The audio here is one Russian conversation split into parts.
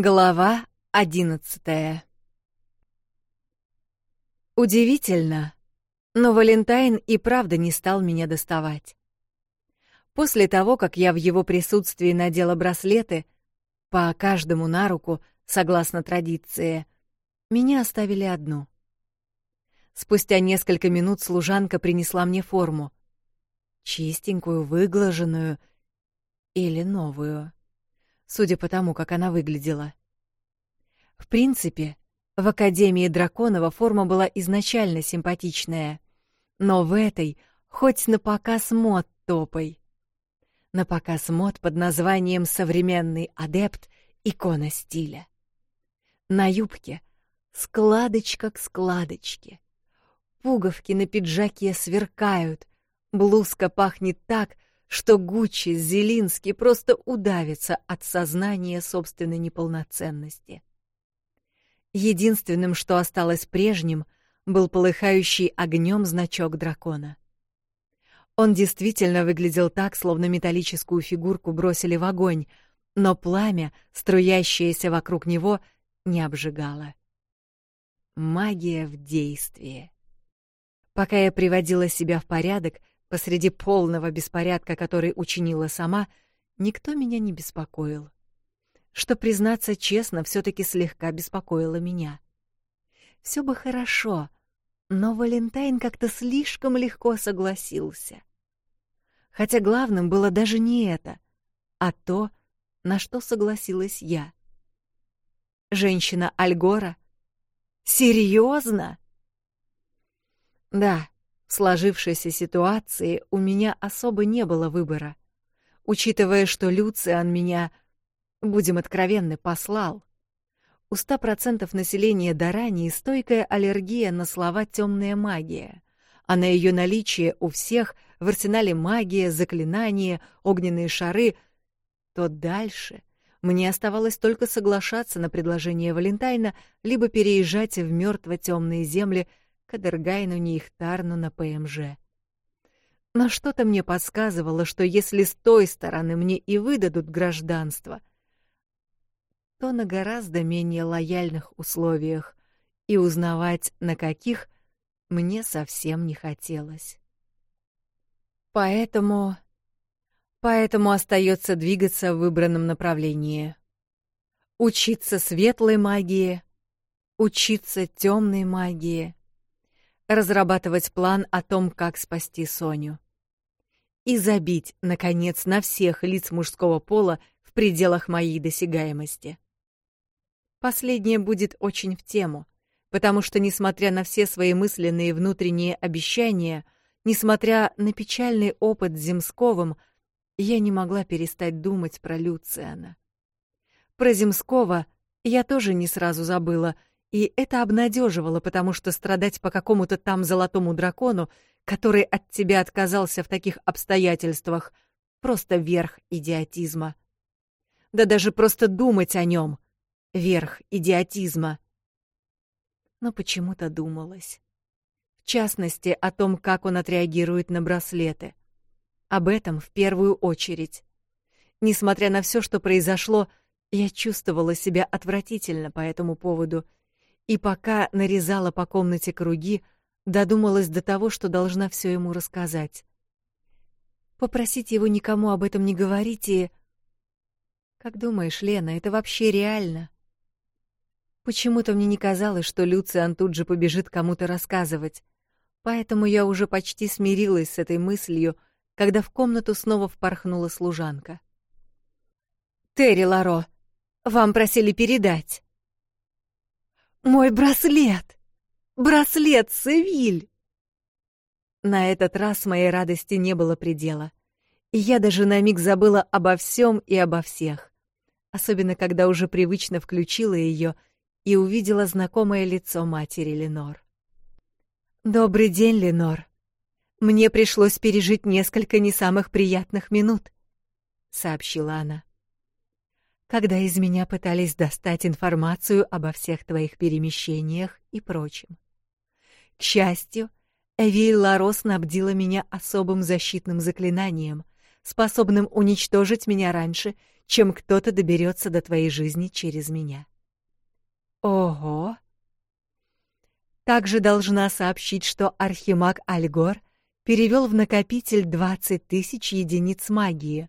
Глава одиннадцатая Удивительно, но Валентайн и правда не стал меня доставать. После того, как я в его присутствии надела браслеты, по каждому на руку, согласно традиции, меня оставили одну. Спустя несколько минут служанка принесла мне форму. Чистенькую, выглаженную или новую — судя по тому, как она выглядела. В принципе, в Академии Драконова форма была изначально симпатичная, но в этой хоть на показ мод топой. На показ мод под названием «Современный адепт. Икона стиля». На юбке складочка к складочке. Пуговки на пиджаке сверкают, блузка пахнет так, что Гуччи Зелинский просто удавится от сознания собственной неполноценности. Единственным, что осталось прежним, был полыхающий огнем значок дракона. Он действительно выглядел так, словно металлическую фигурку бросили в огонь, но пламя, струящееся вокруг него, не обжигало. Магия в действии. Пока я приводила себя в порядок, Посреди полного беспорядка, который учинила сама, никто меня не беспокоил. Что, признаться честно, все таки слегка беспокоило меня. Все бы хорошо, но Валентайн как-то слишком легко согласился. Хотя главным было даже не это, а то, на что согласилась я. Женщина Альгора? Серьезно? Да, в сложившейся ситуации у меня особо не было выбора, учитывая, что Люциан меня, будем откровенны, послал. У ста процентов населения Дарании стойкая аллергия на слова «темная магия», а на ее наличие у всех в арсенале магия, заклинания, огненные шары, то дальше мне оставалось только соглашаться на предложение Валентайна либо переезжать в мертво-темные земли Кадыргайну Нейхтарну на ПМЖ. Но что-то мне подсказывало, что если с той стороны мне и выдадут гражданство, то на гораздо менее лояльных условиях, и узнавать, на каких, мне совсем не хотелось. Поэтому... Поэтому остается двигаться в выбранном направлении. Учиться светлой магии, учиться темной магии, разрабатывать план о том, как спасти Соню. И забить, наконец, на всех лиц мужского пола в пределах моей досягаемости. Последнее будет очень в тему, потому что, несмотря на все свои мысленные внутренние обещания, несмотря на печальный опыт с Земсковым, я не могла перестать думать про Люциана. Про Земского я тоже не сразу забыла — и это обнадеживало, потому что страдать по какому-то там золотому дракону, который от тебя отказался в таких обстоятельствах, просто верх идиотизма. Да даже просто думать о нем — верх идиотизма. Но почему-то думалось. В частности, о том, как он отреагирует на браслеты. Об этом в первую очередь. Несмотря на все, что произошло, я чувствовала себя отвратительно по этому поводу — и пока нарезала по комнате круги, додумалась до того, что должна все ему рассказать. Попросить его никому об этом не говорить и... Как думаешь, Лена, это вообще реально? Почему-то мне не казалось, что Люциан тут же побежит кому-то рассказывать, поэтому я уже почти смирилась с этой мыслью, когда в комнату снова впорхнула служанка. «Терри Ларо, вам просили передать!» Мой браслет! Браслет Севиль! На этот раз моей радости не было предела. И я даже на миг забыла обо всем и обо всех. Особенно, когда уже привычно включила ее и увидела знакомое лицо матери Ленор. «Добрый день, Ленор. Мне пришлось пережить несколько не самых приятных минут», — сообщила она когда из меня пытались достать информацию обо всех твоих перемещениях и прочем. К счастью, Эвиль Ларос снабдила меня особым защитным заклинанием, способным уничтожить меня раньше, чем кто-то доберется до твоей жизни через меня. Ого! Также должна сообщить, что архимаг Альгор перевел в накопитель 20 тысяч единиц магии,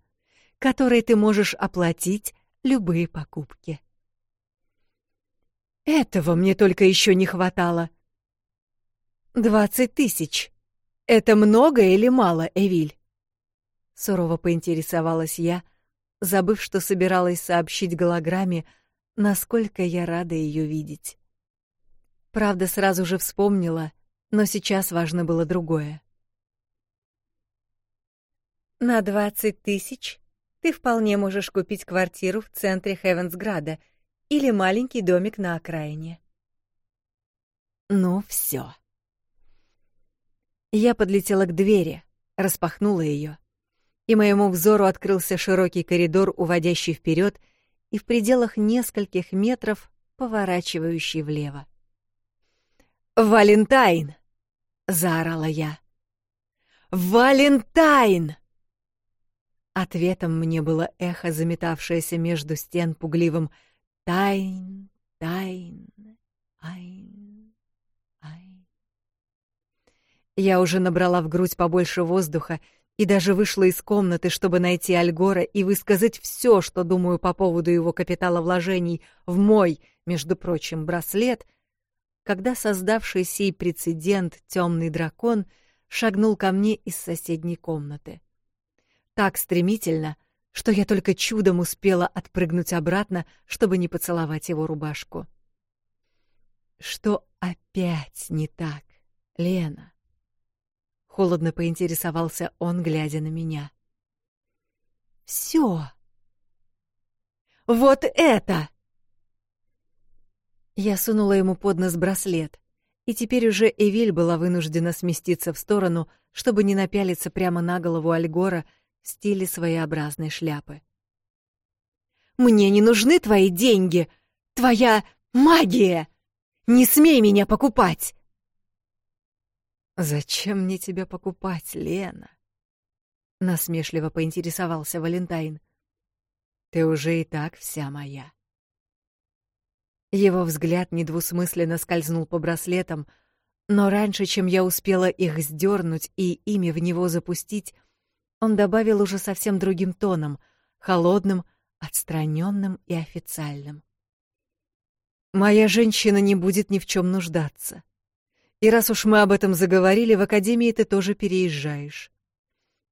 которые ты можешь оплатить любые покупки. Этого мне только еще не хватало. «Двадцать тысяч. Это много или мало, Эвиль?» Сурово поинтересовалась я, забыв, что собиралась сообщить голограмме, насколько я рада ее видеть. Правда, сразу же вспомнила, но сейчас важно было другое. «На двадцать тысяч ты вполне можешь купить квартиру в центре Хевенсграда или маленький домик на окраине. Ну все. Я подлетела к двери, распахнула ее, и моему взору открылся широкий коридор, уводящий вперед, и в пределах нескольких метров поворачивающий влево. «Валентайн!» — заорала я. «Валентайн!» Ответом мне было эхо, заметавшееся между стен пугливым «Тайн, тайн, айн, айн». Я уже набрала в грудь побольше воздуха и даже вышла из комнаты, чтобы найти Альгора и высказать все, что думаю по поводу его капитала вложений в мой, между прочим, браслет, когда создавший сей прецедент темный дракон шагнул ко мне из соседней комнаты — так стремительно, что я только чудом успела отпрыгнуть обратно, чтобы не поцеловать его рубашку. Что опять не так, Лена? Холодно поинтересовался он, глядя на меня. Всё. Вот это. Я сунула ему под нос браслет, и теперь уже Эвиль была вынуждена сместиться в сторону, чтобы не напялиться прямо на голову Альгора в стиле своеобразной шляпы. «Мне не нужны твои деньги, твоя магия! Не смей меня покупать!» «Зачем мне тебя покупать, Лена?» — насмешливо поинтересовался Валентайн. «Ты уже и так вся моя». Его взгляд недвусмысленно скользнул по браслетам, но раньше, чем я успела их сдернуть и ими в него запустить, он добавил уже совсем другим тоном, холодным, отстраненным и официальным. «Моя женщина не будет ни в чем нуждаться. И раз уж мы об этом заговорили, в академии ты тоже переезжаешь.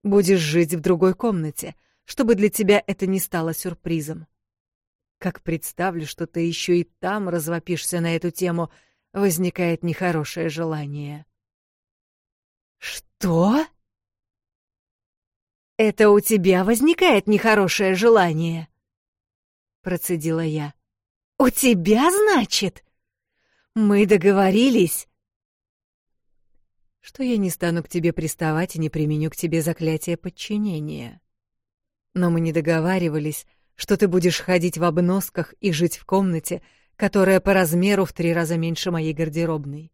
Будешь жить в другой комнате, чтобы для тебя это не стало сюрпризом. Как представлю, что ты еще и там развопишься на эту тему, возникает нехорошее желание». «Что?» «Это у тебя возникает нехорошее желание?» Процедила я. «У тебя, значит? Мы договорились!» «Что я не стану к тебе приставать и не применю к тебе заклятие подчинения. Но мы не договаривались, что ты будешь ходить в обносках и жить в комнате, которая по размеру в три раза меньше моей гардеробной.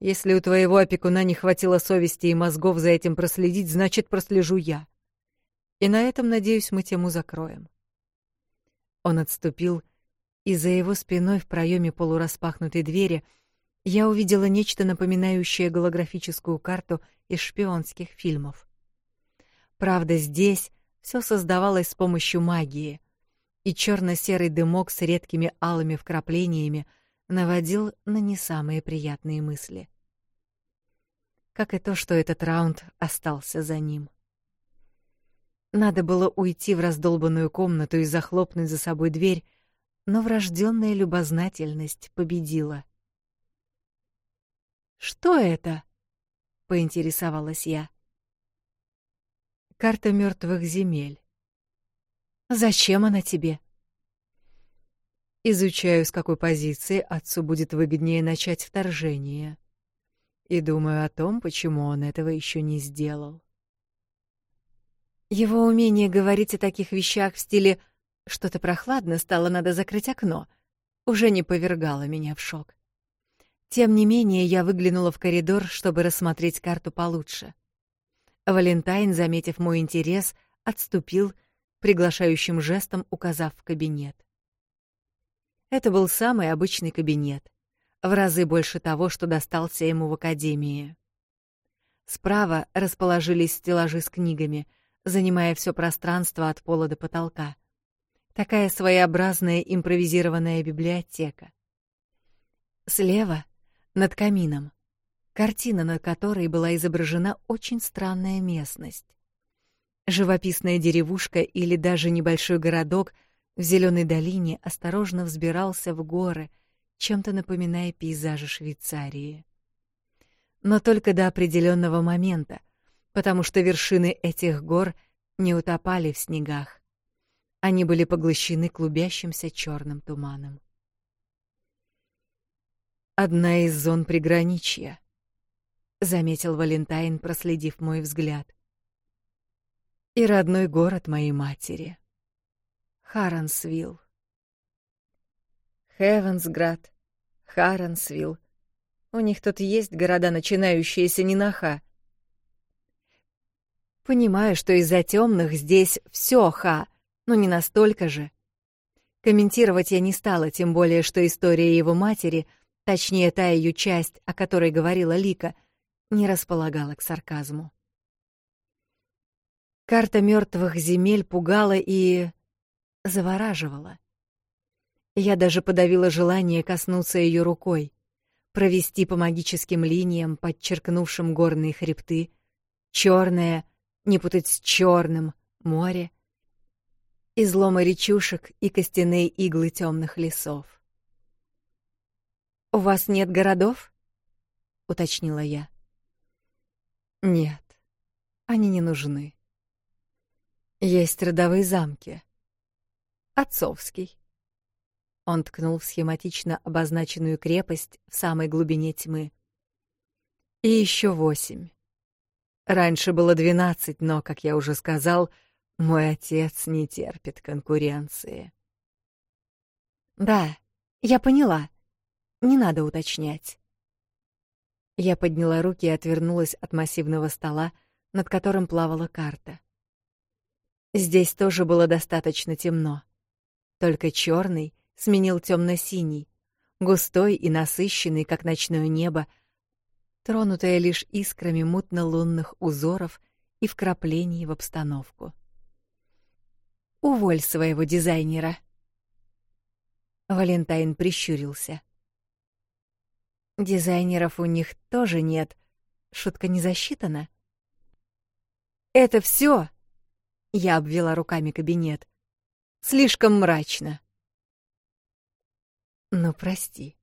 Если у твоего опекуна не хватило совести и мозгов за этим проследить, значит, прослежу я. И на этом, надеюсь, мы тему закроем. Он отступил, и за его спиной в проеме полураспахнутой двери я увидела нечто напоминающее голографическую карту из шпионских фильмов. Правда, здесь все создавалось с помощью магии, и черно серый дымок с редкими алыми вкраплениями — наводил на не самые приятные мысли. Как и то, что этот раунд остался за ним. Надо было уйти в раздолбанную комнату и захлопнуть за собой дверь, но врожденная любознательность победила. «Что это?» — поинтересовалась я. «Карта мертвых земель». «Зачем она тебе?» изучаю, с какой позиции отцу будет выгоднее начать вторжение. И думаю о том, почему он этого еще не сделал. Его умение говорить о таких вещах в стиле «что-то прохладно стало, надо закрыть окно» уже не повергало меня в шок. Тем не менее, я выглянула в коридор, чтобы рассмотреть карту получше. Валентайн, заметив мой интерес, отступил, приглашающим жестом указав в кабинет. Это был самый обычный кабинет, в разы больше того, что достался ему в академии. Справа расположились стеллажи с книгами, занимая все пространство от пола до потолка. Такая своеобразная импровизированная библиотека. Слева, над камином, картина, на которой была изображена очень странная местность. Живописная деревушка или даже небольшой городок — в зеленой долине осторожно взбирался в горы, чем-то напоминая пейзажи Швейцарии. Но только до определенного момента, потому что вершины этих гор не утопали в снегах. Они были поглощены клубящимся черным туманом. Одна из зон приграничья, заметил Валентайн, проследив мой взгляд. И родной город моей матери. Харансвилл. Хевенсград, Харансвилл. У них тут есть города, начинающиеся не на Ха. Понимаю, что из-за темных здесь все Ха, но не настолько же. Комментировать я не стала, тем более, что история его матери — точнее та ее часть, о которой говорила Лика, не располагала к сарказму. завораживало. Я даже подавила желание коснуться ее рукой, провести по магическим линиям, подчеркнувшим горные хребты, черное, не путать с черным, море, изломы речушек и костяные иглы темных лесов. «У вас нет городов?» — уточнила я. «Нет, они не нужны. Есть родовые замки, отцовский. Он ткнул в схематично обозначенную крепость в самой глубине тьмы. И еще восемь. Раньше было двенадцать, но, как я уже сказал, мой отец не терпит конкуренции. Да, я поняла. Не надо уточнять. Я подняла руки и отвернулась от массивного стола, над которым плавала карта. Здесь тоже было достаточно темно — только черный сменил темно-синий, густой и насыщенный, как ночное небо, тронутое лишь искрами мутно-лунных узоров и вкраплений в обстановку. «Уволь своего дизайнера!» Валентайн прищурился. «Дизайнеров у них тоже нет. Шутка не засчитана?» «Это все. Я обвела руками кабинет. Слишком мрачно. Ну, прости.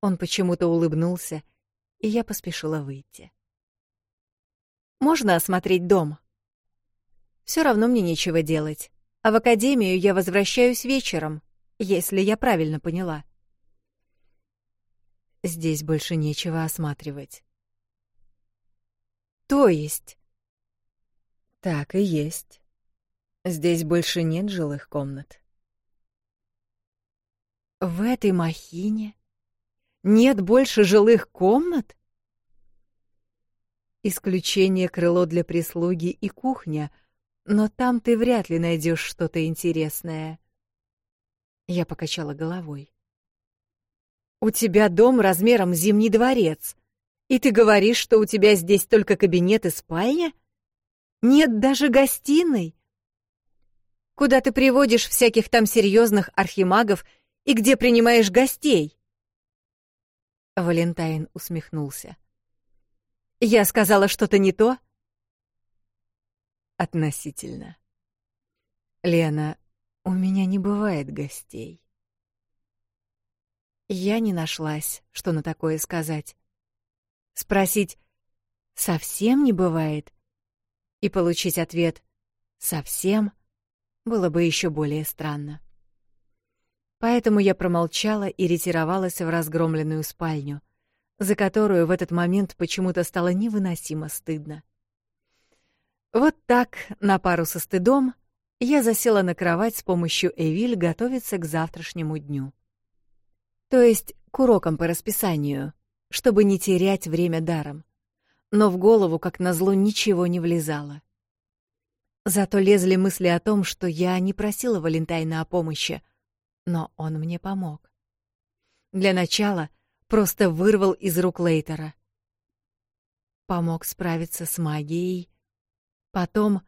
Он почему-то улыбнулся, и я поспешила выйти. Можно осмотреть дом? Все равно мне нечего делать. А в академию я возвращаюсь вечером, если я правильно поняла. Здесь больше нечего осматривать. То есть? Так и есть. Здесь больше нет жилых комнат. В этой махине нет больше жилых комнат? Исключение крыло для прислуги и кухня, но там ты вряд ли найдешь что-то интересное. Я покачала головой. У тебя дом размером зимний дворец, и ты говоришь, что у тебя здесь только кабинет и спальня? Нет даже гостиной. Куда ты приводишь всяких там серьезных архимагов и где принимаешь гостей? Валентайн усмехнулся. Я сказала что-то не то? Относительно. Лена, у меня не бывает гостей. Я не нашлась, что на такое сказать. Спросить «совсем не бывает?» и получить ответ «совсем» было бы еще более странно. Поэтому я промолчала и ретировалась в разгромленную спальню, за которую в этот момент почему-то стало невыносимо стыдно. Вот так, на пару со стыдом, я засела на кровать с помощью Эвиль готовиться к завтрашнему дню. То есть к урокам по расписанию, чтобы не терять время даром. Но в голову, как назло, ничего не влезало — Зато лезли мысли о том, что я не просила Валентайна о помощи, но он мне помог. Для начала просто вырвал из рук Лейтера. Помог справиться с магией. Потом...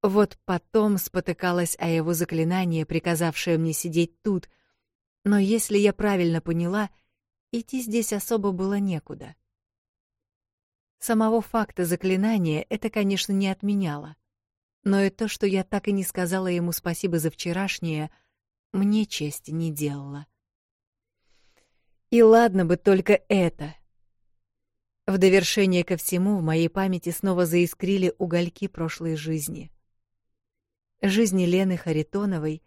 Вот потом спотыкалась о его заклинание, приказавшее мне сидеть тут, но если я правильно поняла, идти здесь особо было некуда. Самого факта заклинания это, конечно, не отменяло но и то, что я так и не сказала ему спасибо за вчерашнее, мне честь не делало. И ладно бы только это. В довершение ко всему в моей памяти снова заискрили угольки прошлой жизни. Жизни Лены Харитоновой,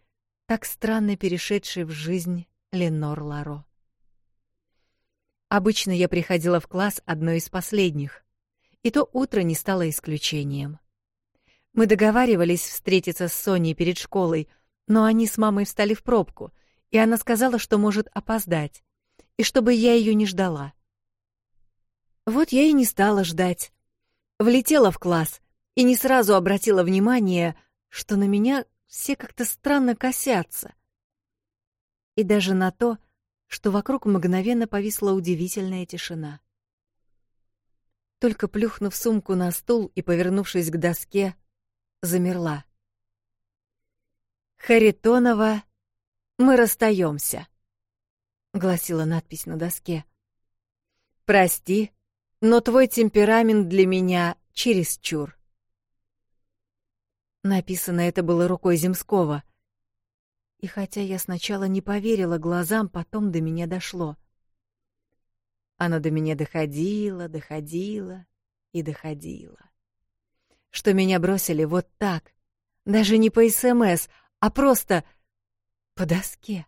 так странно перешедшей в жизнь Ленор Ларо. Обычно я приходила в класс одной из последних, и то утро не стало исключением. Мы договаривались встретиться с Соней перед школой, но они с мамой встали в пробку, и она сказала, что может опоздать, и чтобы я ее не ждала. Вот я и не стала ждать. Влетела в класс и не сразу обратила внимание, что на меня все как-то странно косятся. И даже на то, что вокруг мгновенно повисла удивительная тишина. Только плюхнув сумку на стул и повернувшись к доске, замерла. «Харитонова, мы расстаемся», — гласила надпись на доске. «Прости, но твой темперамент для меня чересчур». Написано это было рукой Земского. И хотя я сначала не поверила глазам, потом до меня дошло. Оно до меня доходило, доходило и доходило что меня бросили вот так. Даже не по СМС, а просто по доске.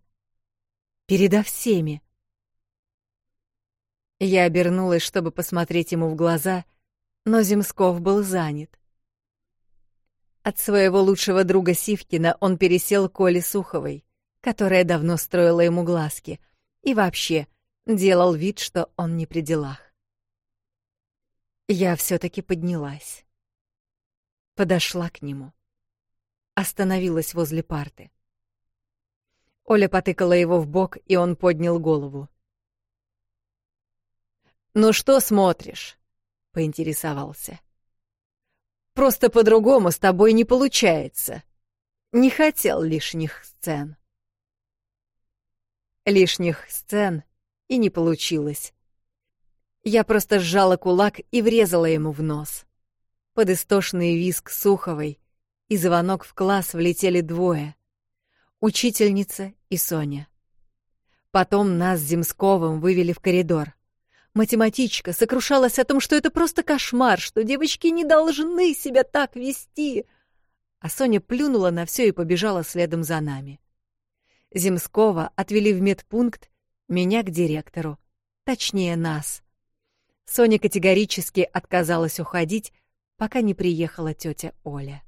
Передо всеми. Я обернулась, чтобы посмотреть ему в глаза, но Земсков был занят. От своего лучшего друга Сивкина он пересел к Оле Суховой, которая давно строила ему глазки, и вообще делал вид, что он не при делах. Я все таки поднялась подошла к нему. Остановилась возле парты. Оля потыкала его в бок, и он поднял голову. «Ну что смотришь?» — поинтересовался. «Просто по-другому с тобой не получается. Не хотел лишних сцен». Лишних сцен и не получилось. Я просто сжала кулак и врезала ему в нос. Под истошный визг Суховой и звонок в класс влетели двое — учительница и Соня. Потом нас с Земсковым вывели в коридор. Математичка сокрушалась о том, что это просто кошмар, что девочки не должны себя так вести. А Соня плюнула на все и побежала следом за нами. Земского отвели в медпункт, меня к директору, точнее нас. Соня категорически отказалась уходить, пока не приехала тетя Оля.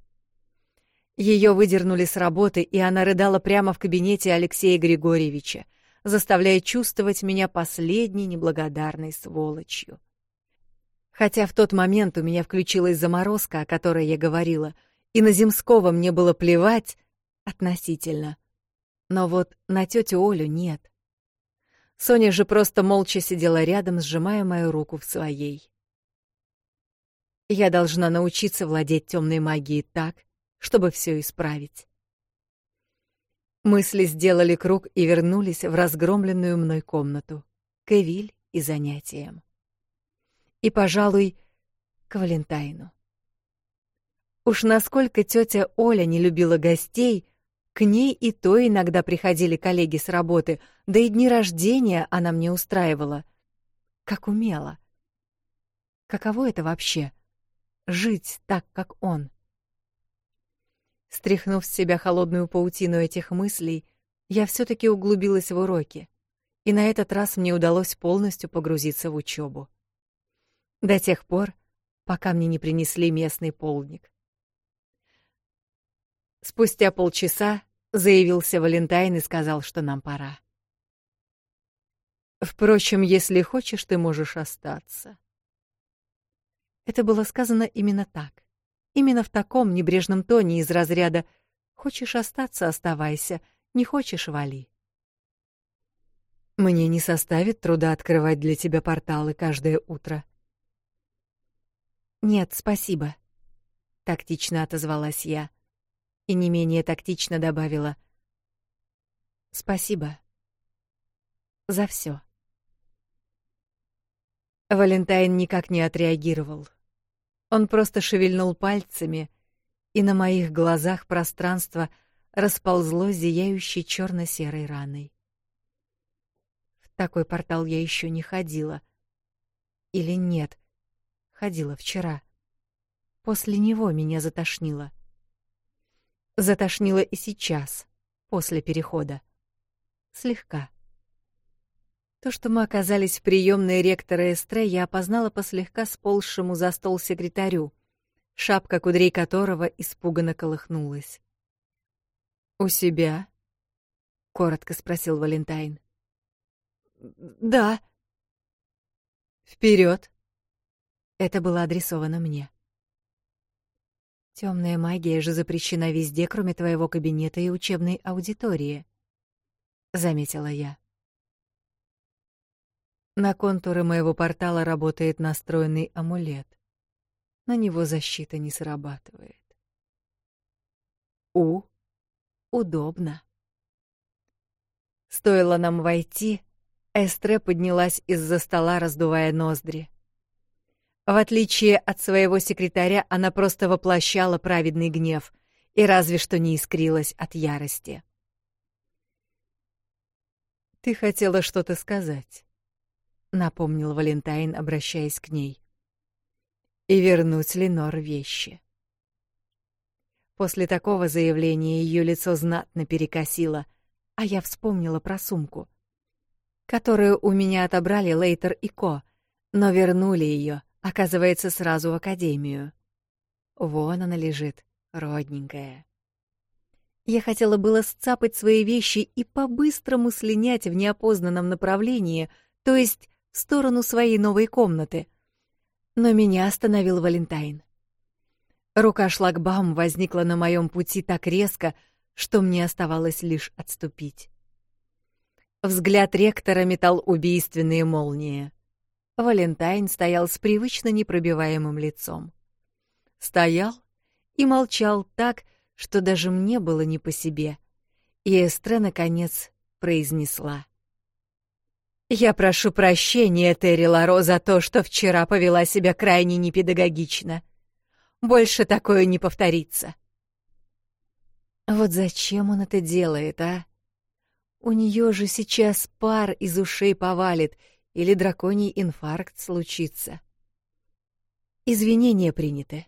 Ее выдернули с работы, и она рыдала прямо в кабинете Алексея Григорьевича, заставляя чувствовать меня последней неблагодарной сволочью. Хотя в тот момент у меня включилась заморозка, о которой я говорила, и на Земского мне было плевать относительно. Но вот на тетю Олю нет. Соня же просто молча сидела рядом, сжимая мою руку в своей. Я должна научиться владеть темной магией так, чтобы все исправить. Мысли сделали круг и вернулись в разгромленную мной комнату, к Эвиль и занятиям. И, пожалуй, к Валентайну. Уж насколько тетя Оля не любила гостей, к ней и то иногда приходили коллеги с работы, да и дни рождения она мне устраивала. Как умела. Каково это вообще — жить так, как он. Стряхнув с себя холодную паутину этих мыслей, я все-таки углубилась в уроки, и на этот раз мне удалось полностью погрузиться в учебу. До тех пор, пока мне не принесли местный полдник. Спустя полчаса заявился Валентайн и сказал, что нам пора. «Впрочем, если хочешь, ты можешь остаться», это было сказано именно так. Именно в таком небрежном тоне из разряда «Хочешь остаться — оставайся, не хочешь — вали». «Мне не составит труда открывать для тебя порталы каждое утро». «Нет, спасибо», — тактично отозвалась я и не менее тактично добавила «Спасибо за все». Валентайн никак не отреагировал. Он просто шевельнул пальцами, и на моих глазах пространство расползло зияющей черно серой раной. В такой портал я еще не ходила. Или нет? Ходила вчера. После него меня затошнило. Затошнило и сейчас, после перехода. Слегка. То, что мы оказались в приемной ректора Эстре, я опознала по слегка сползшему за стол секретарю, шапка кудрей которого испуганно колыхнулась. «У себя?» — коротко спросил Валентайн. «Да». «Вперед!» Это было адресовано мне. Темная магия же запрещена везде, кроме твоего кабинета и учебной аудитории», — заметила я. На контуры моего портала работает настроенный амулет. На него защита не срабатывает. У. Удобно. Стоило нам войти, Эстре поднялась из-за стола, раздувая ноздри. В отличие от своего секретаря, она просто воплощала праведный гнев и разве что не искрилась от ярости. «Ты хотела что-то сказать?» напомнил Валентайн, обращаясь к ней. И вернуть Ленор вещи. После такого заявления ее лицо знатно перекосило, а я вспомнила про сумку, которую у меня отобрали Лейтер и Ко, но вернули ее, оказывается, сразу в академию. Вон она лежит, родненькая. Я хотела было сцапать свои вещи и по-быстрому слинять в в сторону своей новой комнаты. Но меня остановил Валентайн. Рука шлагбаум возникла на моем пути так резко, что мне оставалось лишь отступить. Взгляд ректора метал убийственные молнии. Валентайн стоял с привычно непробиваемым лицом. Стоял и молчал так, что даже мне было не по себе. И Эстре, наконец, произнесла. Я прошу прощения, Терри Ларо, за то, что вчера повела себя крайне непедагогично. Больше такое не повторится. Вот зачем он это делает, а? У нее же сейчас пар из ушей повалит, или драконий инфаркт случится. Извинения приняты,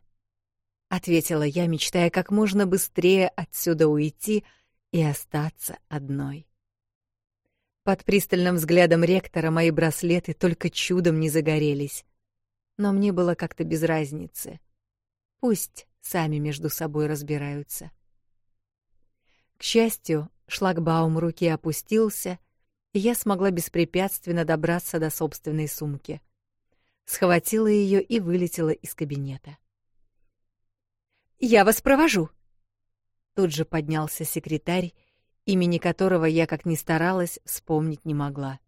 ответила я, мечтая как можно быстрее отсюда уйти и остаться одной. Под пристальным взглядом ректора мои браслеты только чудом не загорелись. Но мне было как-то без разницы. Пусть сами между собой разбираются. К счастью, шлагбаум руки опустился, и я смогла беспрепятственно добраться до собственной сумки. Схватила ее и вылетела из кабинета. «Я вас провожу!» Тут же поднялся секретарь имени которого я как ни старалась, вспомнить не могла.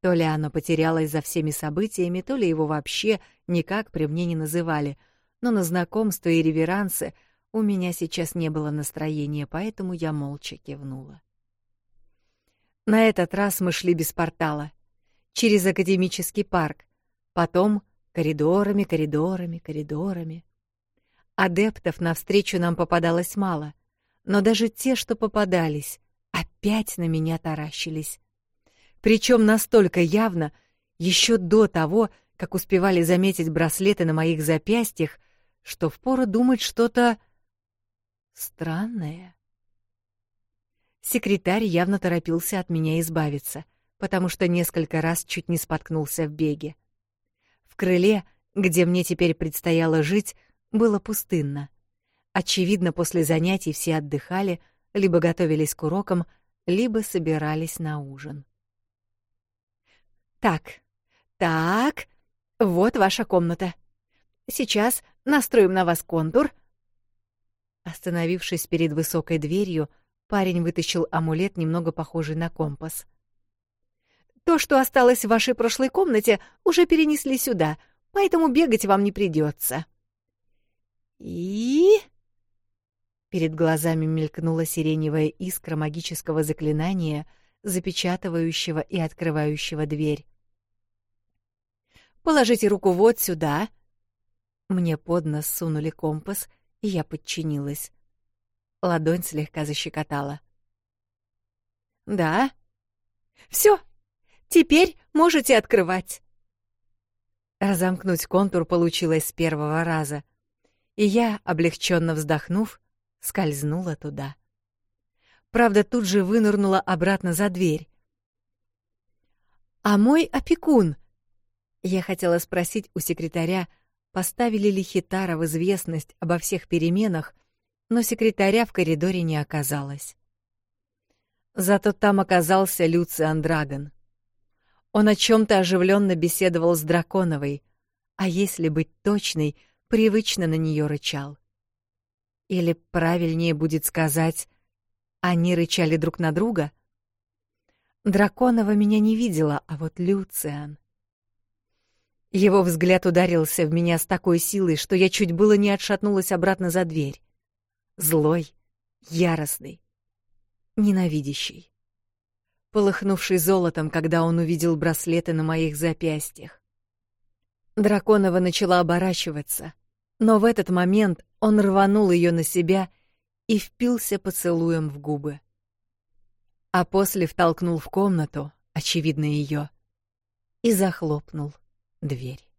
То ли оно потерялось за всеми событиями, то ли его вообще никак при мне не называли, но на знакомство и реверансы у меня сейчас не было настроения, поэтому я молча кивнула. На этот раз мы шли без портала, через академический парк, потом коридорами, коридорами, коридорами. Адептов навстречу нам попадалось мало, но даже те, что попадались, опять на меня таращились. Причем настолько явно, еще до того, как успевали заметить браслеты на моих запястьях, что впору думать что-то странное. Секретарь явно торопился от меня избавиться, потому что несколько раз чуть не споткнулся в беге. В крыле, где мне теперь предстояло жить, было пустынно — Очевидно, после занятий все отдыхали, либо готовились к урокам, либо собирались на ужин. Так. Так. Вот ваша комната. Сейчас настроим на вас контур. Остановившись перед высокой дверью, парень вытащил амулет, немного похожий на компас. То, что осталось в вашей прошлой комнате, уже перенесли сюда, поэтому бегать вам не придется. И Перед глазами мелькнула сиреневая искра магического заклинания, запечатывающего и открывающего дверь. «Положите руку вот сюда!» Мне под нос сунули компас, и я подчинилась. Ладонь слегка защекотала. «Да? Все. Теперь можете открывать!» Разомкнуть контур получилось с первого раза, и я, облегченно вздохнув, скользнула туда. Правда, тут же вынырнула обратно за дверь. «А мой опекун?» Я хотела спросить у секретаря, поставили ли Хитара в известность обо всех переменах, но секретаря в коридоре не оказалось. Зато там оказался Люциан Драгон. Он о чем то оживленно беседовал с Драконовой, а если быть точной, привычно на нее рычал — или правильнее будет сказать, они рычали друг на друга. Драконова меня не видела, а вот Люциан. Его взгляд ударился в меня с такой силой, что я чуть было не отшатнулась обратно за дверь. Злой, яростный, ненавидящий. Полыхнувший золотом, когда он увидел браслеты на моих запястьях. Драконова начала оборачиваться, но в этот момент он рванул ее на себя и впился поцелуем в губы. А после втолкнул в комнату, очевидно ее, и захлопнул дверь.